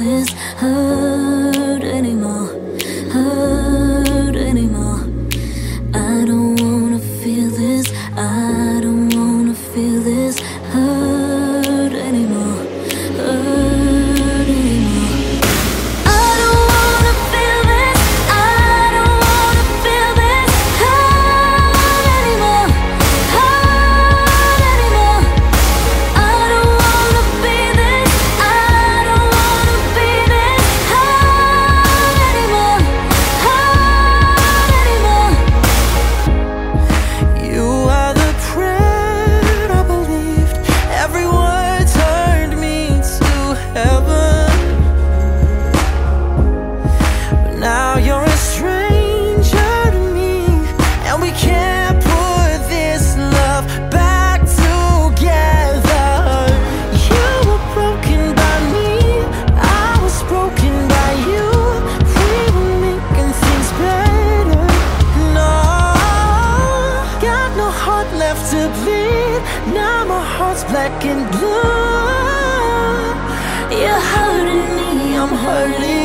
This hurt. Bleed. Now my heart's black and blue. You're hurting me, I'm hurting.